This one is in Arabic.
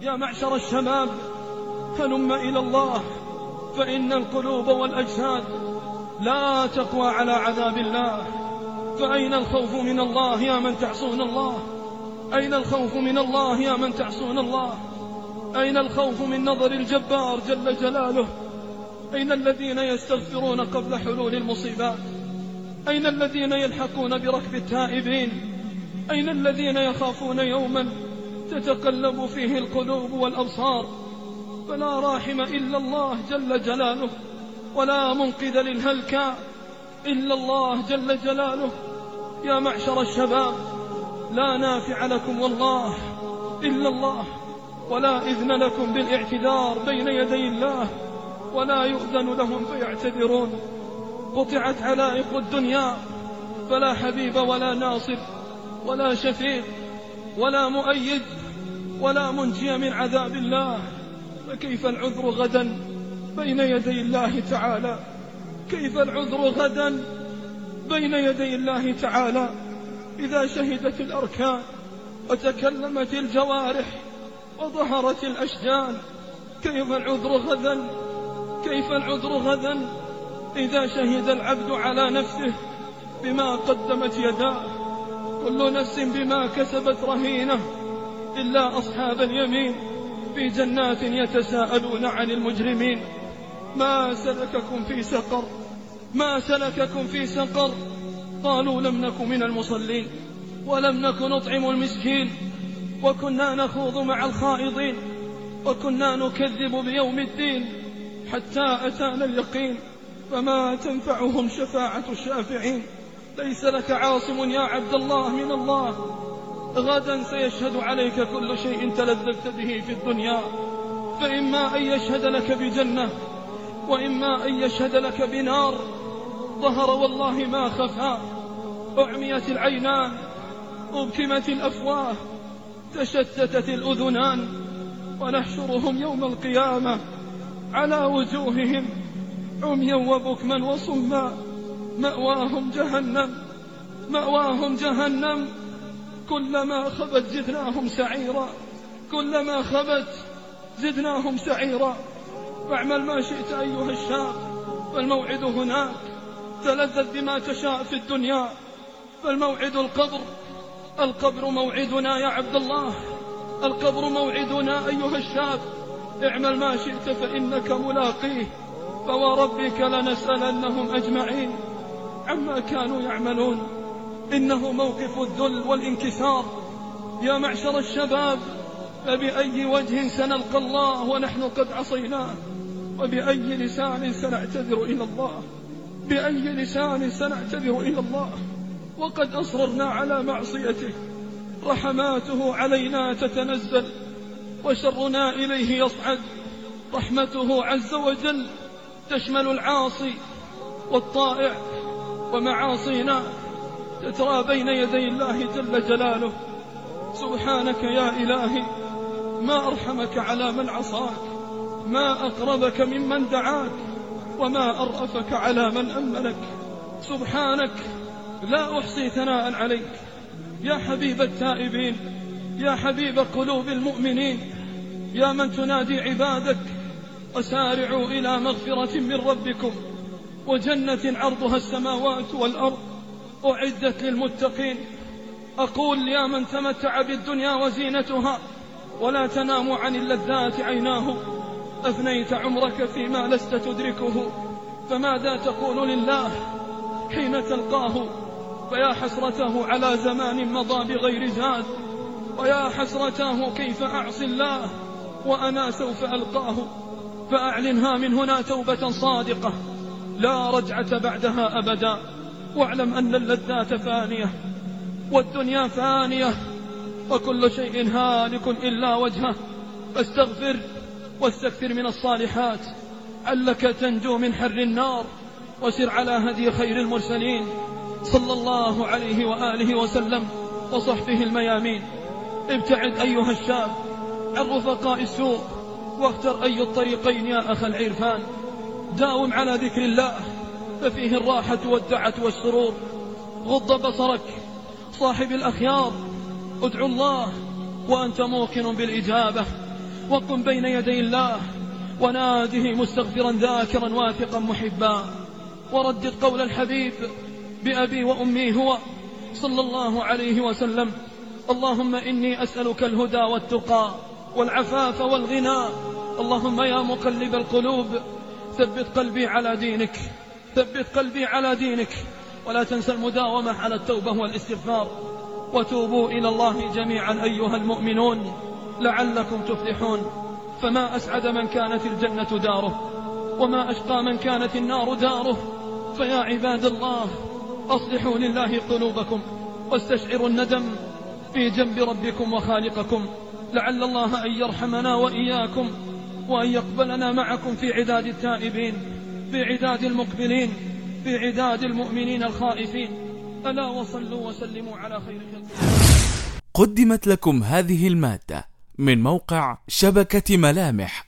يا معشر الشباب هلم إلى الله فإن القلوب والأجساد لا تقوى على عذاب الله. فأين الخوف من الله يا من تعصون الله؟ أين الخوف من الله يا من تعصون الله؟ أين الخوف من نظر الجبار جل جلاله؟ أين الذين يستغفرون قبل حلول المصيبات؟ أين الذين يلحقون بركب التائبين؟ أين الذين يخافون يوما تتقلب فيه القلوب والأبصار؟ فلا راحم إلا الله جل جلاله ولا منقذ للهلكى إلا الله جل جلاله. يا معشر الشباب لا نافع لكم والله إلا الله ولا إذن لكم بالاعتذار بين يدي الله ولا يؤذن لهم فيعتذرون. قطعت علائق الدنيا فلا حبيب ولا ناصر ولا شفيع ولا مؤيد ولا منجي من عذاب الله. فكيف العذر غدا بين يدي الله تعالى؟ كيف العذر غدا بين يدي الله تعالى؟ إذا شهدت الأركان وتكلمت الجوارح وظهرت الأشجان كيف العذر غدا؟ كيف العذر غدا إذا شهد العبد على نفسه بما قدمت يداه؟ كل نفس بما كسبت رهينة إلا أصحاب اليمين في جنات يتساءلون عن المجرمين. ما سلككم في سقر ما سلككم في سقر؟ قالوا لم نك من المصلين ولم نك نطعم المسكين وكنا نخوض مع الخائضين وكنا نكذب بيوم الدين حتى أتانا اليقين فما تنفعهم شفاعة الشافعين. ليس لك عاصم يا عبد الله من الله. غدا سيشهد عليك كل شيء تلذذت به في الدنيا. فإما أن يشهد لك بجنة وإما أن يشهد لك بنار. ظهر والله ما خفى أعميت العينان أبكمت الأفواه تشتتت الأذنان. ونحشرهم يوم القيامة على وجوههم عميا وبكما وصما. مأواهم جهنم مأواهم جهنم. كلما خبت زدناهم سعيرا كلما خبت زدناهم سعيرا. واعمل ما شئت أيها الشاب فالموعد هناك. تلذذ بما تشاء في الدنيا فالموعد القبر. القبر موعدنا يا عبد الله. القبر موعدنا أيها الشاب اعمل ما شئت فإنك ملاقيه. فوربك لنسألنهم أجمعين. عما كانوا يعملون. إنه موقف الذل والانكسار. يا معشر الشباب فبأي وجه سنلقى الله ونحن قد عصيناه وبأي لسان سنعتذر إلى الله؟ بأي لسان سنعتذر إلى الله؟ وقد أصررنا على معصيته. رحماته علينا تتنزل. وشرنا إليه يصعد. رحمته عز وجل تشمل العاصي والطائع. ومعاصينا تترى بين يدي الله جل جلاله. سبحانك يا إلهي ما أرحمك على من عصاك ما أقربك ممن دعاك وما أرأفك على من أملك. سبحانك لا أحصي ثناء عليك. يا حبيب التائبين يا حبيب قلوب المؤمنين يا من تنادي عبادك. وسارعوا إلى مغفرة من ربكم. وجنة عرضها السماوات والأرض أعدت للمتقين. أقول يا من تمتع بالدنيا وزينتها ولا تنام عن اللذات عيناه. أفنيت عمرك فيما لست تدركه. فماذا تقول لله حين تلقاه؟ فيا حسرته على زمان مضى بغير زاد. ويا حسرته كيف أعصي الله وأنا سوف ألقاه؟ فأعلنها من هنا توبة صادقة. لا رجعة بعدها أبدا. واعلم أن اللذات فانية والدنيا فانية وكل شيء هالك إلا وجهه. فاستغفر واستكثر من الصالحات علك تنجو من حر النار. وسر على هدي خير المرسلين. صلى الله عليه وآله وسلم وصحبه الميامين. ابتعد أيها الشاب عن رفقاء السوء واختر أي الطريقين يا أخ العرفان. داوم على ذكر الله ففيه الراحة والدعة والسرور. غض بصرك صاحب الأخيار ادعو الله وأنت موقن بالإجابة. وقم بين يدي الله وناده مستغفرا ذاكرا واثقا محبا. وردد قول الحبيب بأبي وأمي هو صلى الله عليه وسلم اللهم إني أسألك الهدى والتقى والعفاف والغنى. اللهم يا مقلب القلوب ثبت قلبي على دينك. ثبت قلبي على دينك. ولا تنسى المداومة على التوبة والاستغفار. وتوبوا إلى الله جميعا أيها المؤمنون. لعلكم تفلحون. فما أسعد من كانت الجنة داره. وما أشقى من كانت النار داره. فيا عباد الله أصلحوا لله قلوبكم. واستشعروا الندم في جنب ربكم وخالقكم. لعل الله أن يرحمنا وإياكم. وأن يقبلنا معكم في عداد التائبين في عداد المقبلين في عداد المؤمنين الخائفين. ألا وصلوا وسلموا على خير خلق قدمت لكم هذه المادة من موقع شبكة ملامح.